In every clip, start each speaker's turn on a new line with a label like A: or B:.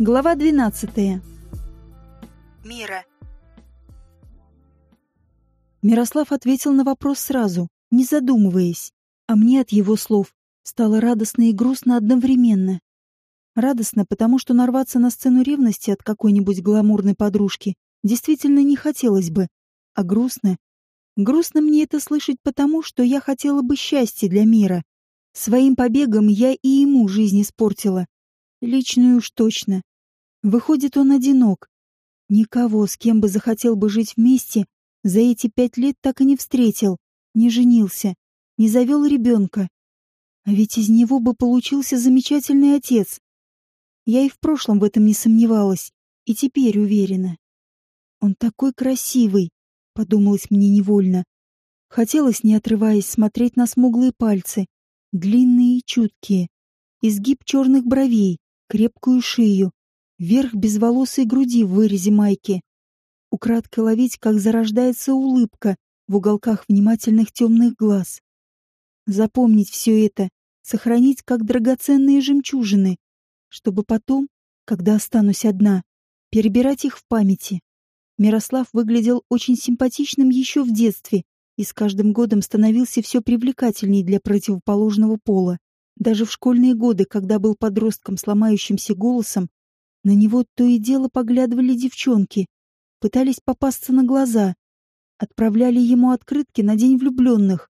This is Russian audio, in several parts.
A: Глава 12.
B: Мира.
A: Мирослав ответил на вопрос сразу, не задумываясь, а мне от его слов стало радостно и грустно одновременно. Радостно, потому что нарваться на сцену ревности от какой-нибудь гламурной подружки действительно не хотелось бы, а грустно. Грустно мне это слышать потому, что я хотела бы счастья для мира. Своим побегом я и ему жизнь испортила. Личную уж точно. Выходит, он одинок. Никого, с кем бы захотел бы жить вместе, за эти пять лет так и не встретил, не женился, не завел ребенка. А ведь из него бы получился замечательный отец. Я и в прошлом в этом не сомневалась, и теперь уверена. Он такой красивый, подумалось мне невольно. Хотелось, не отрываясь, смотреть на смуглые пальцы, длинные и чуткие, изгиб черных бровей, крепкую шею, верх безволосой груди в вырезе майки. Украдкой ловить, как зарождается улыбка в уголках внимательных темных глаз. Запомнить все это, сохранить как драгоценные жемчужины, чтобы потом, когда останусь одна, перебирать их в памяти. Мирослав выглядел очень симпатичным еще в детстве и с каждым годом становился все привлекательней для противоположного пола. Даже в школьные годы, когда был подростком с ломающимся голосом, на него то и дело поглядывали девчонки, пытались попасться на глаза, отправляли ему открытки на день влюбленных.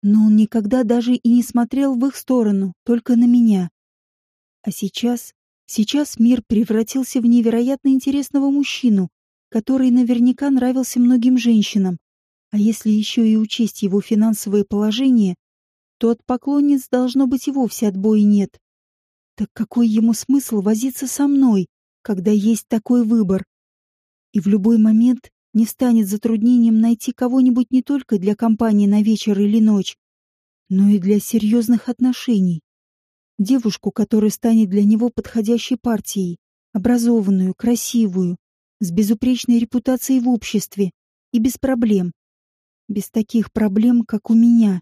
A: Но он никогда даже и не смотрел в их сторону, только на меня. А сейчас, сейчас мир превратился в невероятно интересного мужчину, который наверняка нравился многим женщинам. А если еще и учесть его финансовое положение, то от поклонниц должно быть и вовсе отбоя нет. Так какой ему смысл возиться со мной, когда есть такой выбор? И в любой момент не станет затруднением найти кого-нибудь не только для компании на вечер или ночь, но и для серьезных отношений девушку, которая станет для него подходящей партией, образованную, красивую, с безупречной репутацией в обществе и без проблем. Без таких проблем, как у меня.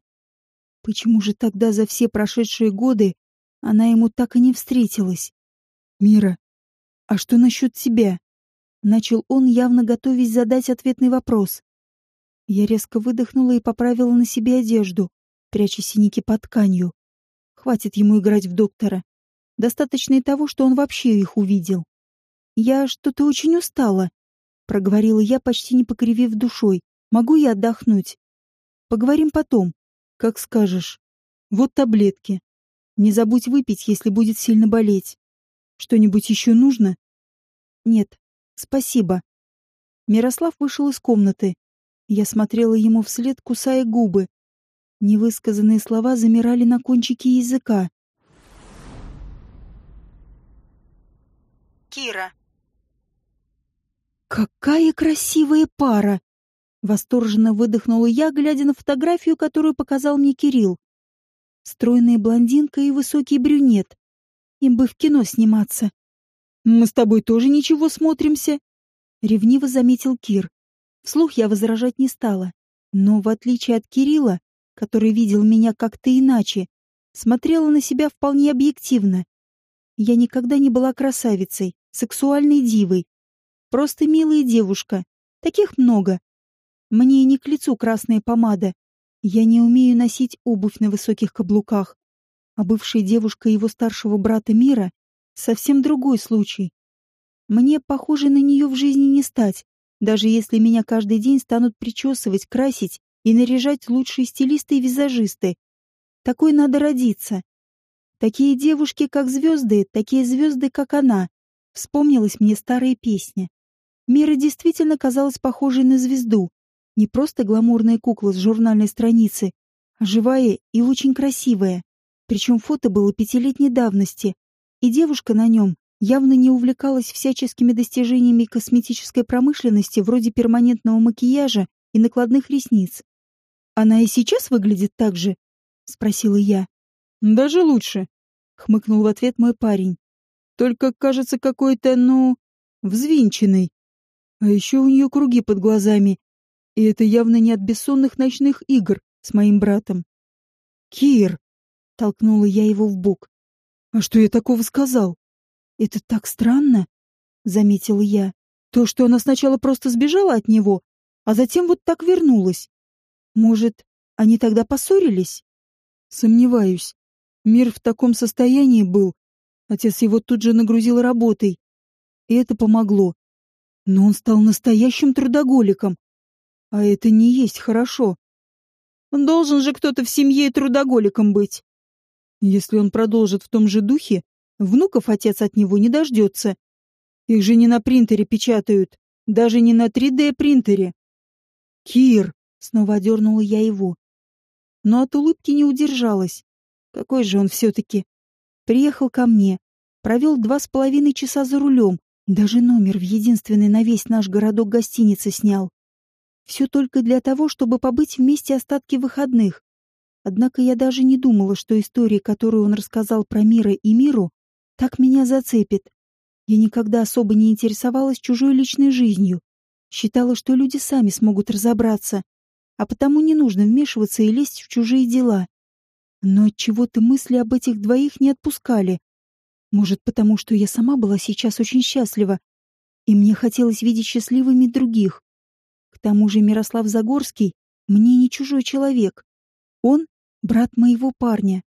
A: Почему же тогда за все прошедшие годы она ему так и не встретилась? Мира, а что насчет тебя? Начал он, явно готовясь задать ответный вопрос. Я резко выдохнула и поправила на себе одежду, пряча синяки под тканью. Хватит ему играть в доктора. Достаточно и того, что он вообще их увидел. «Я что-то очень устала», — проговорила я, почти не покривив душой. «Могу я отдохнуть?» «Поговорим потом. Как скажешь. Вот таблетки. Не забудь выпить, если будет сильно болеть. Что-нибудь еще нужно?» «Нет, спасибо». Мирослав вышел из комнаты. Я смотрела ему вслед, кусая губы, Невысказанные слова замирали на кончике языка.
B: Кира.
A: «Какая красивая пара!» Восторженно выдохнула я, глядя на фотографию, которую показал мне Кирилл. Стройная блондинка и высокий брюнет. Им бы в кино сниматься. «Мы с тобой тоже ничего смотримся», — ревниво заметил Кир. Вслух я возражать не стала. Но, в отличие от Кирилла, который видел меня как-то иначе, смотрела на себя вполне объективно. Я никогда не была красавицей, сексуальной дивой. Просто милая девушка. Таких много. Мне не к лицу красная помада. Я не умею носить обувь на высоких каблуках. А бывшая девушка его старшего брата Мира — совсем другой случай. Мне, похоже, на нее в жизни не стать, даже если меня каждый день станут причесывать, красить и наряжать лучшие стилисты и визажисты. Такой надо родиться. Такие девушки, как звезды, такие звезды, как она. Вспомнилась мне старая песня. Мира действительно казалась похожей на звезду. Не просто гламурная кукла с журнальной страницы, а живая и очень красивая. Причем фото было пятилетней давности, и девушка на нем явно не увлекалась всяческими достижениями косметической промышленности вроде перманентного макияжа и накладных ресниц. Она и сейчас выглядит так же? Спросила я. Даже лучше, хмыкнул в ответ мой парень. Только кажется какой-то, ну, взвинченной. А еще у нее круги под глазами. И это явно не от бессонных ночных игр с моим братом. Кир! Толкнула я его в бок. А что я такого сказал? Это так странно, заметила я. То, что она сначала просто сбежала от него, а затем вот так вернулась. Может, они тогда поссорились? Сомневаюсь. Мир в таком состоянии был. Отец его тут же нагрузил работой. И это помогло. Но он стал настоящим трудоголиком. А это не есть хорошо. Должен же кто-то в семье трудоголиком быть. Если он продолжит в том же духе, внуков отец от него не дождется. Их же не на принтере печатают, даже не на 3D-принтере. Кир, снова одернула я его. Но от улыбки не удержалась. Какой же он все-таки. Приехал ко мне, провел два с половиной часа за рулем, даже номер в единственный на весь наш городок гостиницы снял. Все только для того, чтобы побыть вместе остатки выходных. Однако я даже не думала, что история, которую он рассказал про Мира и Миру, так меня зацепит. Я никогда особо не интересовалась чужой личной жизнью. Считала, что люди сами смогут разобраться, а потому не нужно вмешиваться и лезть в чужие дела. Но от чего-то мысли об этих двоих не отпускали. Может, потому что я сама была сейчас очень счастлива, и мне хотелось видеть счастливыми других. Тому же Мирослав Загорский мне не чужой человек. Он — брат моего парня.